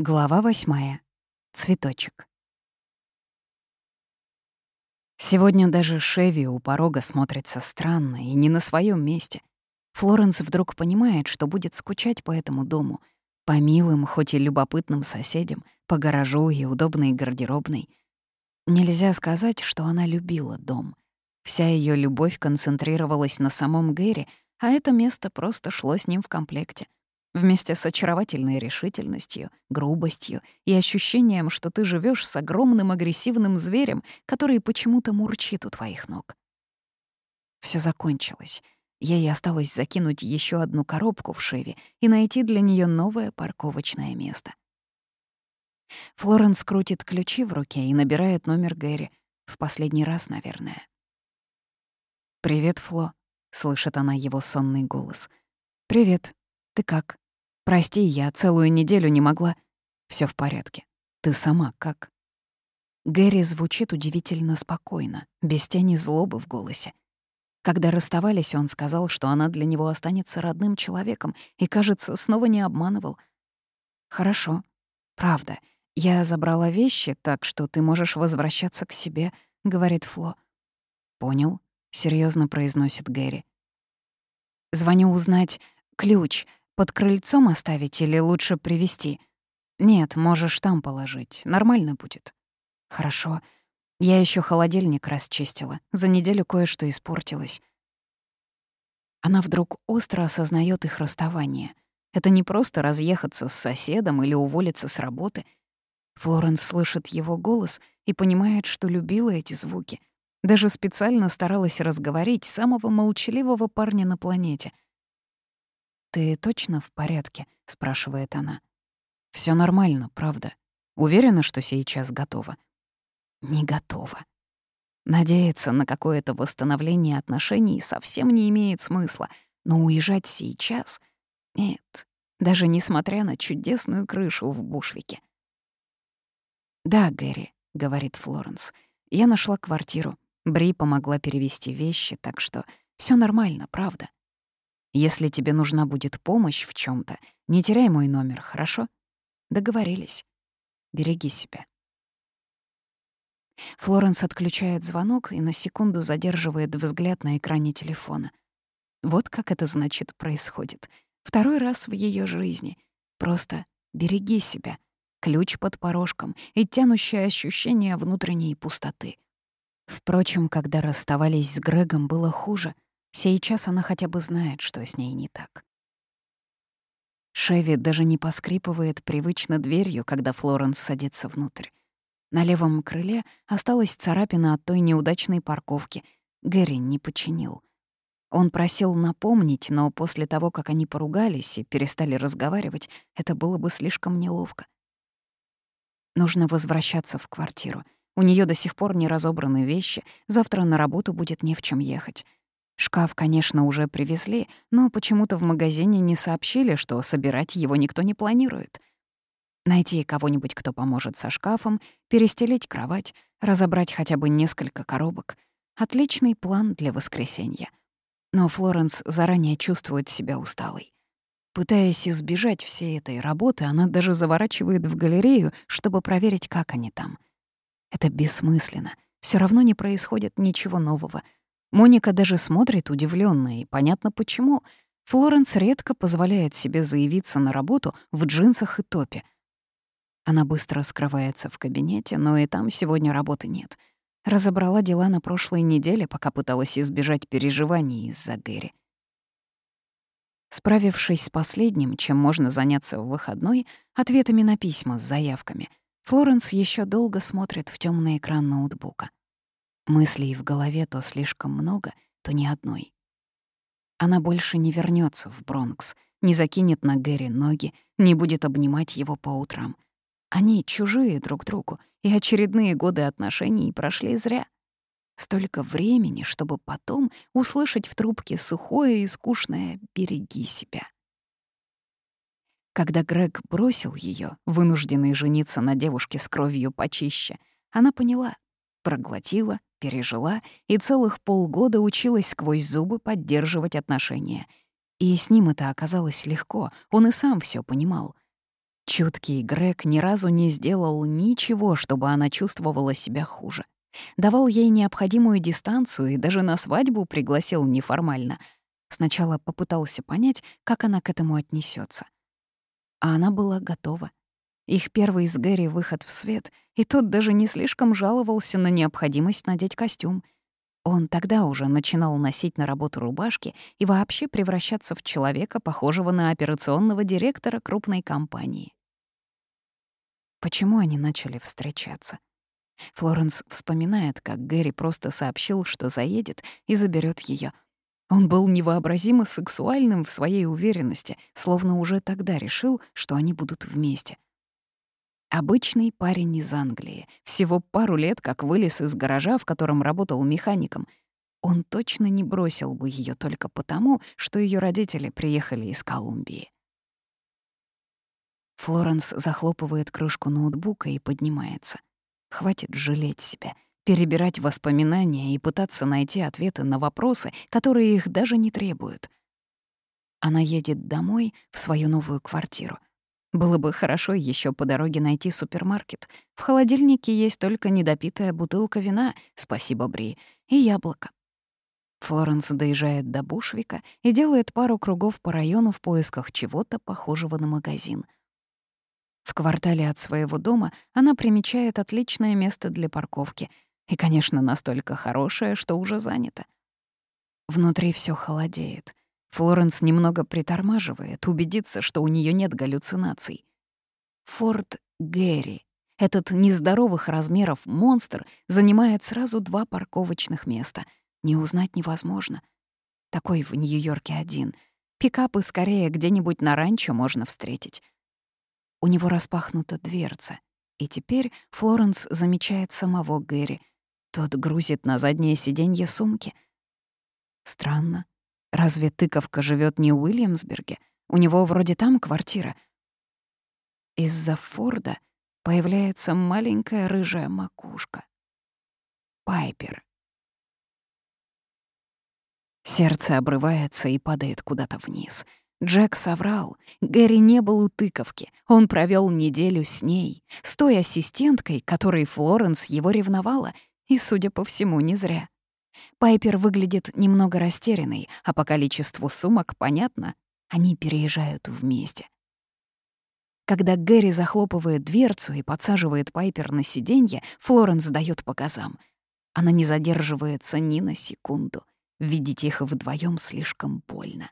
Глава восьмая. Цветочек. Сегодня даже Шеви у порога смотрится странно и не на своем месте. Флоренс вдруг понимает, что будет скучать по этому дому, по милым, хоть и любопытным соседям, по гаражу и удобной гардеробной. Нельзя сказать, что она любила дом. Вся ее любовь концентрировалась на самом Гэри, а это место просто шло с ним в комплекте — Вместе с очаровательной решительностью, грубостью и ощущением, что ты живешь с огромным агрессивным зверем, который почему-то мурчит у твоих ног. Все закончилось. Ей осталось закинуть еще одну коробку в Шеви и найти для нее новое парковочное место. Флоренс крутит ключи в руке и набирает номер Гэри. В последний раз, наверное. «Привет, Фло», — слышит она его сонный голос. «Привет. Ты как?» Прости, я целую неделю не могла. Все в порядке. Ты сама как? Гэри звучит удивительно спокойно, без тени злобы в голосе. Когда расставались, он сказал, что она для него останется родным человеком, и, кажется, снова не обманывал. «Хорошо. Правда. Я забрала вещи, так что ты можешь возвращаться к себе», — говорит Фло. «Понял», — серьезно произносит Гэри. «Звоню узнать ключ. Под крыльцом оставить или лучше привезти? Нет, можешь там положить. Нормально будет. Хорошо. Я еще холодильник расчистила. За неделю кое-что испортилось. Она вдруг остро осознает их расставание. Это не просто разъехаться с соседом или уволиться с работы. Флоренс слышит его голос и понимает, что любила эти звуки. Даже специально старалась разговорить самого молчаливого парня на планете — «Ты точно в порядке?» — спрашивает она. Все нормально, правда. Уверена, что сейчас готова?» «Не готова». Надеяться на какое-то восстановление отношений совсем не имеет смысла, но уезжать сейчас — нет, даже несмотря на чудесную крышу в Бушвике. «Да, Гэри», — говорит Флоренс, — «я нашла квартиру. Бри помогла перевести вещи, так что все нормально, правда. Если тебе нужна будет помощь в чем то не теряй мой номер, хорошо? Договорились. Береги себя. Флоренс отключает звонок и на секунду задерживает взгляд на экране телефона. Вот как это значит происходит. Второй раз в ее жизни. Просто береги себя. Ключ под порожком и тянущее ощущение внутренней пустоты. Впрочем, когда расставались с Грегом, было хуже — Сейчас она хотя бы знает, что с ней не так. Шеви даже не поскрипывает привычно дверью, когда Флоренс садится внутрь. На левом крыле осталась царапина от той неудачной парковки. Гэри не починил. Он просил напомнить, но после того, как они поругались и перестали разговаривать, это было бы слишком неловко. Нужно возвращаться в квартиру. У нее до сих пор не разобраны вещи, завтра на работу будет не в чем ехать. Шкаф, конечно, уже привезли, но почему-то в магазине не сообщили, что собирать его никто не планирует. Найти кого-нибудь, кто поможет со шкафом, перестелить кровать, разобрать хотя бы несколько коробок. Отличный план для воскресенья. Но Флоренс заранее чувствует себя усталой. Пытаясь избежать всей этой работы, она даже заворачивает в галерею, чтобы проверить, как они там. Это бессмысленно. Все равно не происходит ничего нового — Моника даже смотрит удивлённо, и понятно почему. Флоренс редко позволяет себе заявиться на работу в джинсах и топе. Она быстро скрывается в кабинете, но и там сегодня работы нет. Разобрала дела на прошлой неделе, пока пыталась избежать переживаний из-за Гэри. Справившись с последним, чем можно заняться в выходной, ответами на письма с заявками, Флоренс еще долго смотрит в темный экран ноутбука. Мыслей в голове то слишком много, то ни одной. Она больше не вернется в Бронкс, не закинет на Гэри ноги, не будет обнимать его по утрам. Они чужие друг другу, и очередные годы отношений прошли зря. Столько времени, чтобы потом услышать в трубке сухое и скучное «береги себя». Когда Грег бросил ее, вынужденный жениться на девушке с кровью почище, она поняла, проглотила пережила и целых полгода училась сквозь зубы поддерживать отношения. И с ним это оказалось легко, он и сам все понимал. Чуткий Грег ни разу не сделал ничего, чтобы она чувствовала себя хуже. Давал ей необходимую дистанцию и даже на свадьбу пригласил неформально. Сначала попытался понять, как она к этому отнесется. А она была готова. Их первый с Гэри выход в свет, и тот даже не слишком жаловался на необходимость надеть костюм. Он тогда уже начинал носить на работу рубашки и вообще превращаться в человека, похожего на операционного директора крупной компании. Почему они начали встречаться? Флоренс вспоминает, как Гэри просто сообщил, что заедет и заберет ее. Он был невообразимо сексуальным в своей уверенности, словно уже тогда решил, что они будут вместе. Обычный парень из Англии, всего пару лет как вылез из гаража, в котором работал механиком. Он точно не бросил бы ее только потому, что ее родители приехали из Колумбии. Флоренс захлопывает крышку ноутбука и поднимается. Хватит жалеть себя, перебирать воспоминания и пытаться найти ответы на вопросы, которые их даже не требуют. Она едет домой, в свою новую квартиру. Было бы хорошо еще по дороге найти супермаркет. В холодильнике есть только недопитая бутылка вина, спасибо, Бри, и яблоко. Флоренс доезжает до Бушвика и делает пару кругов по району в поисках чего-то похожего на магазин — в квартале от своего дома она примечает отличное место для парковки. И, конечно, настолько хорошее, что уже занято. Внутри все холодеет. Флоренс немного притормаживает, убедиться, что у нее нет галлюцинаций. Форт Гэри, этот нездоровых размеров монстр, занимает сразу два парковочных места. Не узнать невозможно. Такой в Нью-Йорке один. Пикапы скорее где-нибудь на ранчо можно встретить. У него распахнута дверца, и теперь Флоренс замечает самого Гэри. Тот грузит на заднее сиденье сумки. Странно. Разве тыковка живет не в Уильямсберге? У него вроде там квартира. Из-за Форда появляется маленькая рыжая макушка. Пайпер. Сердце обрывается и падает куда-то вниз — Джек соврал. Гэри не был у тыковки. Он провел неделю с ней, с той ассистенткой, которой Флоренс его ревновала, и, судя по всему, не зря. Пайпер выглядит немного растерянной, а по количеству сумок понятно, они переезжают вместе. Когда Гэри захлопывает дверцу и подсаживает Пайпер на сиденье, Флоренс дает по газам. Она не задерживается ни на секунду. Видеть их вдвоем слишком больно.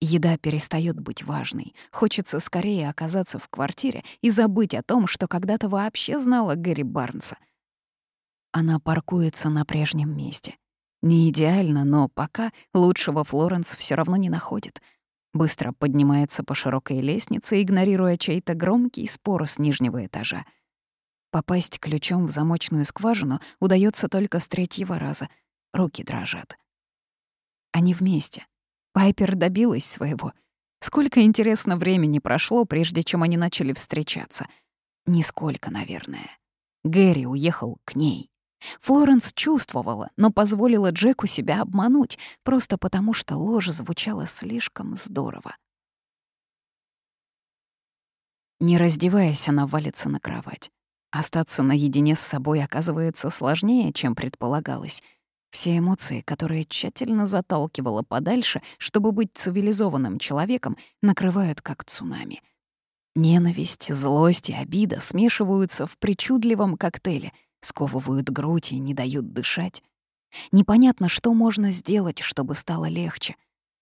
Еда перестает быть важной. Хочется скорее оказаться в квартире и забыть о том, что когда-то вообще знала Гэри Барнса. Она паркуется на прежнем месте. Не идеально, но пока лучшего Флоренс все равно не находит. Быстро поднимается по широкой лестнице, игнорируя чей-то громкий спор с нижнего этажа. Попасть ключом в замочную скважину удается только с третьего раза. Руки дрожат. Они вместе — Пайпер добилась своего. Сколько, интересно, времени прошло, прежде чем они начали встречаться? Нисколько, наверное. Гэри уехал к ней. Флоренс чувствовала, но позволила Джеку себя обмануть, просто потому что ложь звучала слишком здорово. Не раздеваясь, она валится на кровать. Остаться наедине с собой оказывается сложнее, чем предполагалось — все эмоции, которые тщательно заталкивала подальше, чтобы быть цивилизованным человеком, накрывают как цунами. Ненависть, злость и обида смешиваются в причудливом коктейле, сковывают грудь и не дают дышать. Непонятно, что можно сделать, чтобы стало легче.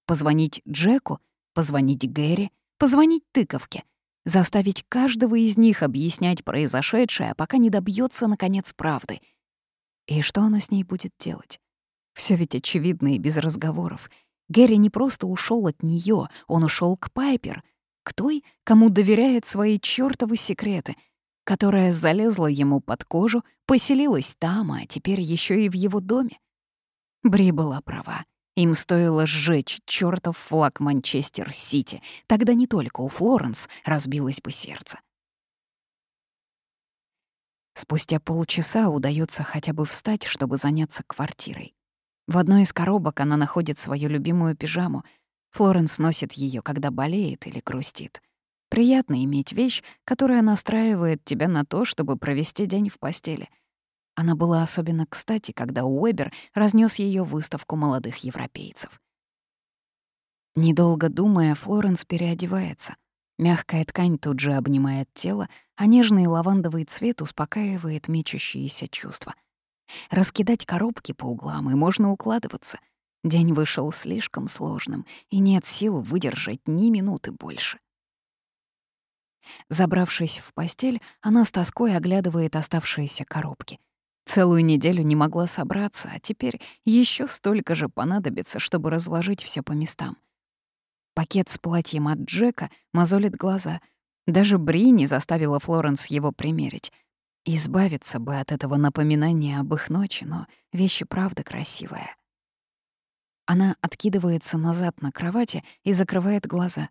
Позвонить Джеку, позвонить Гэри, позвонить тыковке, заставить каждого из них объяснять произошедшее, пока не добьется наконец правды — и что она с ней будет делать? Все ведь очевидно и без разговоров. Гэри не просто ушел от нее, он ушел к Пайпер, к той, кому доверяет свои чёртовы секреты, которая залезла ему под кожу, поселилась там, а теперь еще и в его доме. Бри была права. Им стоило сжечь чёртов флаг Манчестер-Сити. Тогда не только у Флоренс разбилось бы сердце. Спустя полчаса удается хотя бы встать, чтобы заняться квартирой. В одной из коробок она находит свою любимую пижаму. Флоренс носит ее, когда болеет или грустит. Приятно иметь вещь, которая настраивает тебя на то, чтобы провести день в постели. Она была особенно кстати, когда Уэбер разнес ее выставку молодых европейцев. Недолго думая, Флоренс переодевается. Мягкая ткань тут же обнимает тело, а нежный лавандовый цвет успокаивает мечущиеся чувства. Раскидать коробки по углам, и можно укладываться. День вышел слишком сложным, и нет сил выдержать ни минуты больше. Забравшись в постель, она с тоской оглядывает оставшиеся коробки. Целую неделю не могла собраться, а теперь еще столько же понадобится, чтобы разложить все по местам. Пакет с платьем от Джека мозолит глаза. Даже Бри не заставила Флоренс его примерить. Избавиться бы от этого напоминания об их ночи, но вещи правда красивая. Она откидывается назад на кровати и закрывает глаза.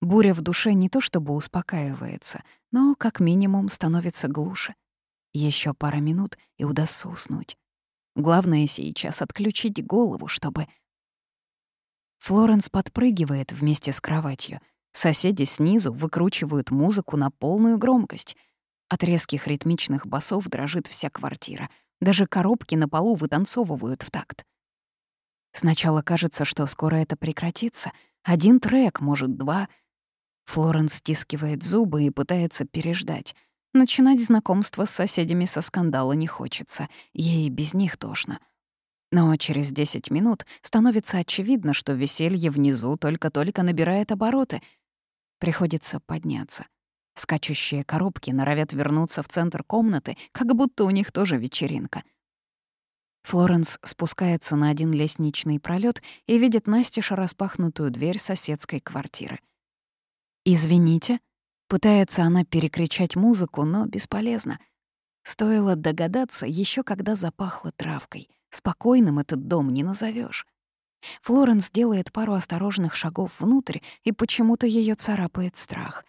Буря в душе не то чтобы успокаивается, но как минимум становится глуше. Еще пара минут, и удастся уснуть. Главное сейчас отключить голову, чтобы... Флоренс подпрыгивает вместе с кроватью. Соседи снизу выкручивают музыку на полную громкость. От резких ритмичных басов дрожит вся квартира. Даже коробки на полу вытанцовывают в такт. Сначала кажется, что скоро это прекратится. Один трек, может, два. Флоренс стискивает зубы и пытается переждать — Начинать знакомство с соседями со скандала не хочется, ей без них тошно. Но через 10 минут становится очевидно, что веселье внизу только-только набирает обороты. Приходится подняться. Скачущие коробки норовят вернуться в центр комнаты, как будто у них тоже вечеринка. Флоренс спускается на один лестничный пролет и видит настежь распахнутую дверь соседской квартиры. «Извините», Пытается она перекричать музыку, но бесполезно. Стоило догадаться еще когда запахло травкой. Спокойным этот дом не назовешь. Флоренс делает пару осторожных шагов внутрь, и почему-то ее царапает страх.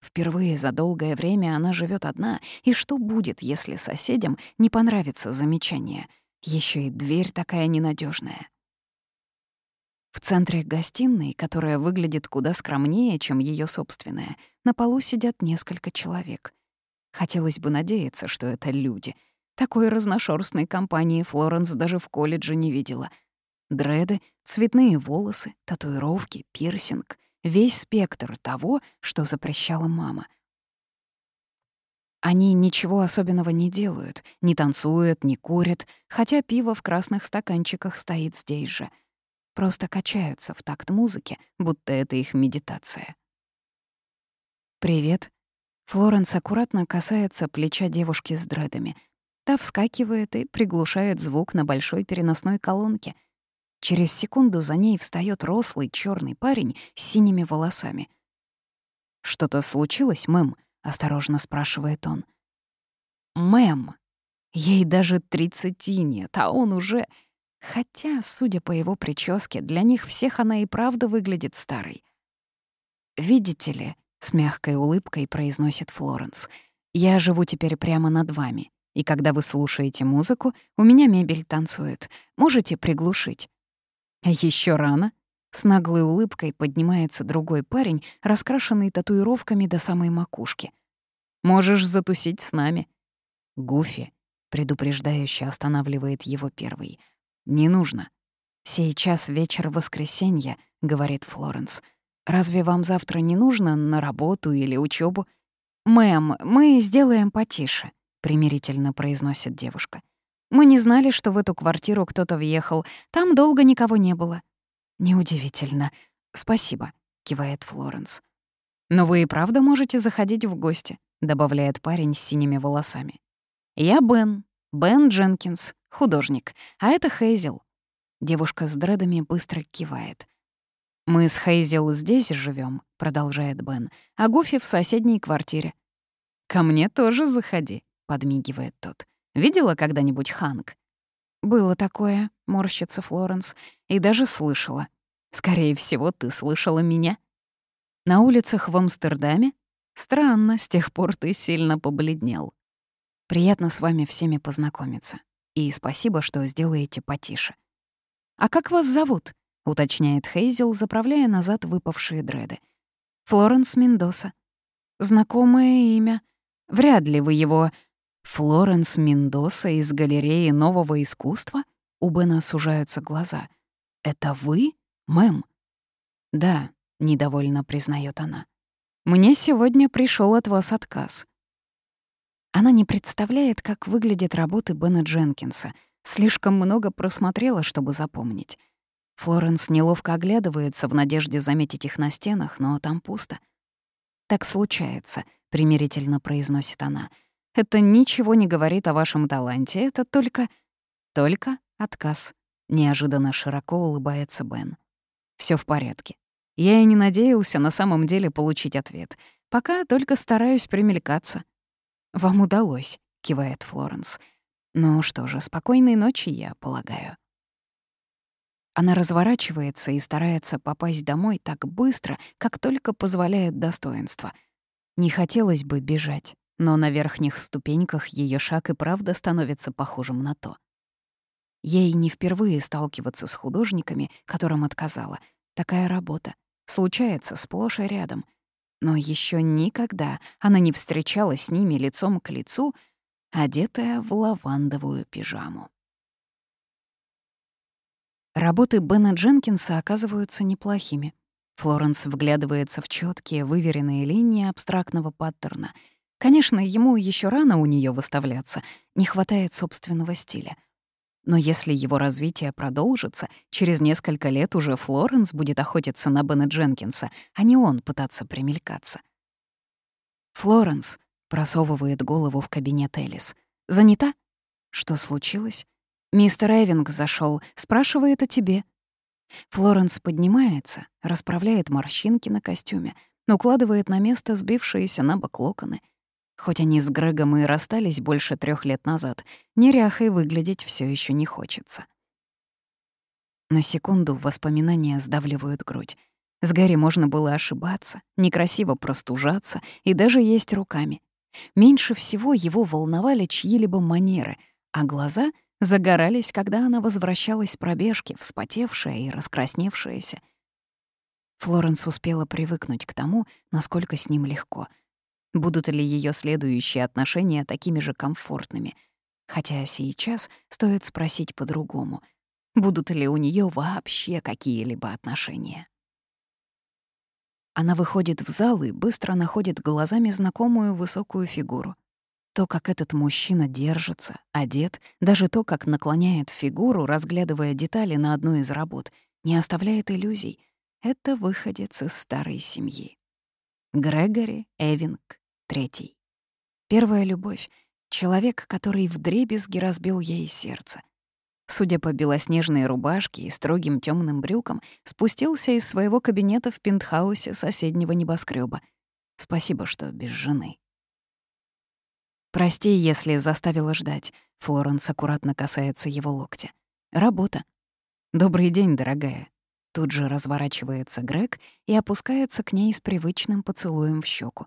Впервые за долгое время она живет одна, и что будет, если соседям не понравится замечание? Еще и дверь такая ненадежная. В центре гостиной, которая выглядит куда скромнее, чем ее собственная, на полу сидят несколько человек. Хотелось бы надеяться, что это люди. Такой разношерстной компании Флоренс даже в колледже не видела. Дреды, цветные волосы, татуировки, пирсинг — весь спектр того, что запрещала мама. Они ничего особенного не делают, не танцуют, не курят, хотя пиво в красных стаканчиках стоит здесь же — просто качаются в такт музыки, будто это их медитация. «Привет». Флоренс аккуратно касается плеча девушки с дредами. Та вскакивает и приглушает звук на большой переносной колонке. Через секунду за ней встаёт рослый черный парень с синими волосами. «Что-то случилось, мэм?» — осторожно спрашивает он. «Мэм!» Ей даже тридцати нет, а он уже... Хотя, судя по его прическе, для них всех она и правда выглядит старой. «Видите ли», — с мягкой улыбкой произносит Флоренс, «я живу теперь прямо над вами, и когда вы слушаете музыку, у меня мебель танцует. Можете приглушить?» Еще рано?» С наглой улыбкой поднимается другой парень, раскрашенный татуировками до самой макушки. «Можешь затусить с нами». «Гуфи», — предупреждающе останавливает его первый — «Не нужно. Сейчас вечер воскресенья», — говорит Флоренс. «Разве вам завтра не нужно на работу или учебу? «Мэм, мы сделаем потише», — примирительно произносит девушка. «Мы не знали, что в эту квартиру кто-то въехал. Там долго никого не было». «Неудивительно. Спасибо», — кивает Флоренс. «Но вы и правда можете заходить в гости», — добавляет парень с синими волосами. «Я Бен, Бен Дженкинс, художник, а это Хейзел». Девушка с дредами быстро кивает. «Мы с Хейзел здесь живем, продолжает Бен, «а Гуфи в соседней квартире». «Ко мне тоже заходи», — подмигивает тот. «Видела когда-нибудь Ханк?» «Было такое», — морщится Флоренс, «и даже слышала. Скорее всего, ты слышала меня». «На улицах в Амстердаме? Странно, с тех пор ты сильно побледнел». Приятно с вами всеми познакомиться. И спасибо, что сделаете потише. «А как вас зовут?» — уточняет Хейзел, заправляя назад выпавшие дреды. «Флоренс Мендоса», Знакомое имя. Вряд ли вы его... Флоренс Мендоса из галереи нового искусства? У Бена сужаются глаза. «Это вы, мэм?» «Да», — недовольно признает она. «Мне сегодня пришел от вас отказ». Она не представляет, как выглядят работы Бена Дженкинса. Слишком много просмотрела, чтобы запомнить. Флоренс неловко оглядывается в надежде заметить их на стенах, но там пусто. «Так случается», — примирительно произносит она. «Это ничего не говорит о вашем таланте, это только...» «Только отказ», — неожиданно широко улыбается Бен. Все в порядке. Я и не надеялся на самом деле получить ответ. Пока только стараюсь примелькаться. «Вам удалось», — кивает Флоренс. «Ну что же, спокойной ночи, я полагаю». Она разворачивается и старается попасть домой так быстро, как только позволяет достоинство. Не хотелось бы бежать, но на верхних ступеньках ее шаг и правда становится похожим на то. Ей не впервые сталкиваться с художниками, которым отказала. Такая работа. Случается сплошь и рядом. Но еще никогда она не встречалась с ними лицом к лицу, одетая в лавандовую пижаму. Работы Бена Дженкинса оказываются неплохими. Флоренс вглядывается в четкие, выверенные линии абстрактного паттерна. Конечно, ему еще рано у нее выставляться, не хватает собственного стиля. Но если его развитие продолжится, через несколько лет уже Флоренс будет охотиться на Бена Дженкинса, а не он пытаться примелькаться. «Флоренс», — просовывает голову в кабинет Элис. «Занята?» «Что случилось?» «Мистер Эвинг зашел, спрашивает о тебе». Флоренс поднимается, расправляет морщинки на костюме, укладывает на место сбившиеся на бок локоны. Хоть они с Грегом и расстались больше трех лет назад, неряхой выглядеть все еще не хочется. На секунду воспоминания сдавливают грудь. С Гарри можно было ошибаться, некрасиво простужаться и даже есть руками. Меньше всего его волновали чьи-либо манеры, а глаза — загорались, когда она возвращалась с пробежки, вспотевшая и раскрасневшаяся. Флоренс успела привыкнуть к тому, насколько с ним легко. Будут ли ее следующие отношения такими же комфортными? Хотя сейчас стоит спросить по-другому. Будут ли у нее вообще какие-либо отношения? Она выходит в зал и быстро находит глазами знакомую высокую фигуру. То, как этот мужчина держится, одет, даже то, как наклоняет фигуру, разглядывая детали на одной из работ, не оставляет иллюзий. Это выходец из старой семьи. Грегори Эвинг, третий. Первая любовь. Человек, который вдребезги разбил ей сердце. Судя по белоснежной рубашке и строгим темным брюкам, спустился из своего кабинета в пентхаусе соседнего небоскреба. Спасибо, что без жены. «Прости, если заставила ждать», — Флоренс аккуратно касается его локтя. «Работа». «Добрый день, дорогая». Тут же разворачивается Грег и опускается к ней с привычным поцелуем в щеку.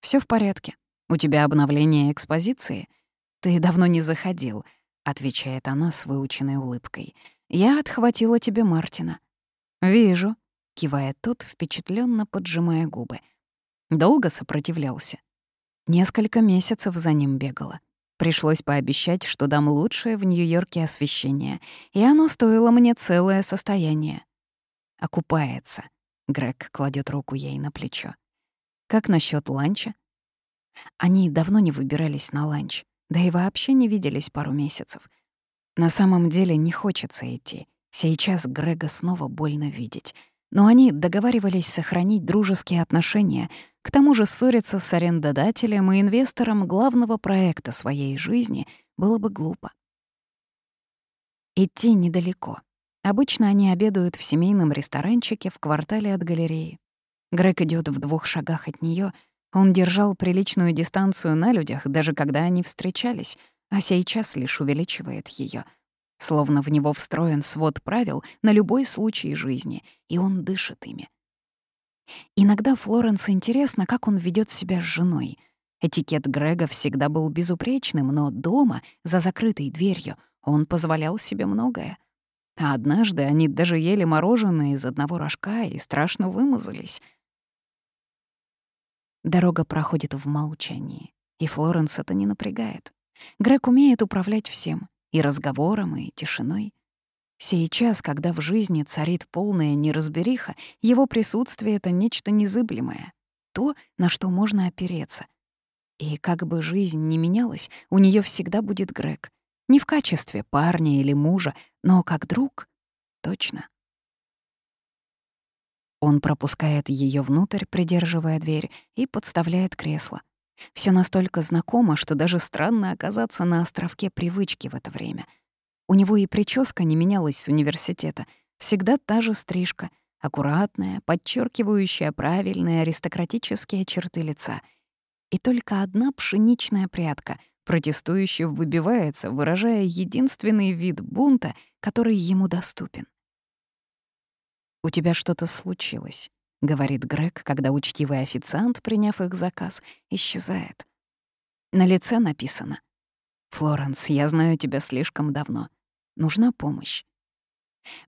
Все в порядке. У тебя обновление экспозиции? Ты давно не заходил», — отвечает она с выученной улыбкой. «Я отхватила тебе Мартина». «Вижу», — кивает тот, впечатленно поджимая губы. «Долго сопротивлялся?» Несколько месяцев за ним бегала. Пришлось пообещать, что дам лучшее в Нью-Йорке освещение, и оно стоило мне целое состояние. «Окупается», — Грег кладет руку ей на плечо. «Как насчет ланча?» Они давно не выбирались на ланч, да и вообще не виделись пару месяцев. На самом деле не хочется идти. Сейчас Грега снова больно видеть. Но они договаривались сохранить дружеские отношения, к тому же ссориться с арендодателем и инвестором главного проекта своей жизни было бы глупо. Идти недалеко. Обычно они обедают в семейном ресторанчике в квартале от галереи. Грег идет в двух шагах от нее. Он держал приличную дистанцию на людях, даже когда они встречались, а сейчас лишь увеличивает ее, Словно в него встроен свод правил на любой случай жизни, и он дышит ими. Иногда Флоренс интересно, как он ведет себя с женой. Этикет Грега всегда был безупречным, но дома, за закрытой дверью, он позволял себе многое. А однажды они даже ели мороженое из одного рожка и страшно вымазались. Дорога проходит в молчании, и Флоренс это не напрягает. Грег умеет управлять всем — и разговором, и тишиной. Сейчас, когда в жизни царит полная неразбериха, его присутствие — это нечто незыблемое, то, на что можно опереться. И как бы жизнь ни менялась, у нее всегда будет Грег. Не в качестве парня или мужа, но как друг — точно. Он пропускает ее внутрь, придерживая дверь, и подставляет кресло. Все настолько знакомо, что даже странно оказаться на островке привычки в это время. У него и прическа не менялась с университета. Всегда та же стрижка, аккуратная, подчеркивающая правильные аристократические черты лица. И только одна пшеничная прядка протестующе выбивается, выражая единственный вид бунта, который ему доступен. «У тебя что-то случилось», — говорит Грег, когда учтивый официант, приняв их заказ, исчезает. На лице написано «Флоренс, я знаю тебя слишком давно. Нужна помощь».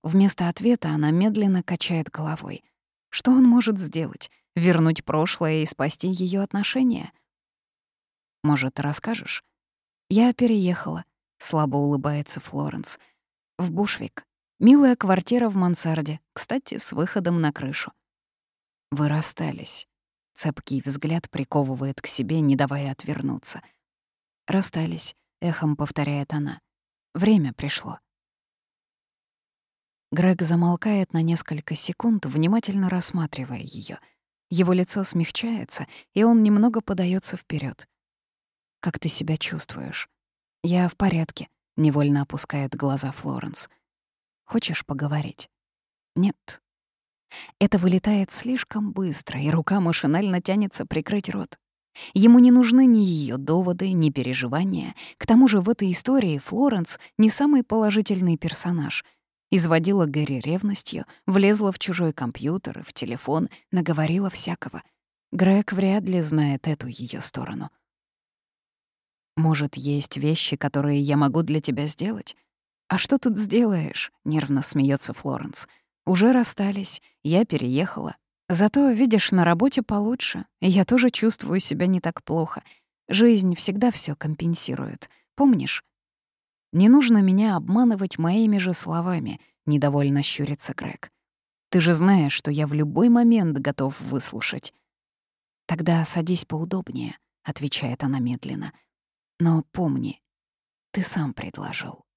Вместо ответа она медленно качает головой. Что он может сделать? Вернуть прошлое и спасти ее отношения? Может, расскажешь? Я переехала, слабо улыбается Флоренс. В Бушвик. Милая квартира в мансарде, кстати, с выходом на крышу. Вы расстались. Цепкий взгляд приковывает к себе, не давая отвернуться. «Расстались», — эхом повторяет она. «Время пришло». Грег замолкает на несколько секунд, внимательно рассматривая ее. Его лицо смягчается, и он немного подается вперед. «Как ты себя чувствуешь?» «Я в порядке», — невольно опускает глаза Флоренс. «Хочешь поговорить?» «Нет», это вылетает слишком быстро, и рука машинально тянется прикрыть рот. Ему не нужны ни ее доводы, ни переживания. К тому же в этой истории Флоренс не самый положительный персонаж. Изводила Гэри ревностью, влезла в чужой компьютер, в телефон, наговорила всякого. Грег вряд ли знает эту ее сторону. «Может, есть вещи, которые я могу для тебя сделать?» «А что тут сделаешь?» — нервно смеется Флоренс. Уже расстались, я переехала. Зато, видишь, на работе получше. Я тоже чувствую себя не так плохо. Жизнь всегда все компенсирует. Помнишь? Не нужно меня обманывать моими же словами, недовольно щурится Грег. Ты же знаешь, что я в любой момент готов выслушать. Тогда садись поудобнее, отвечает она медленно. Но помни, ты сам предложил.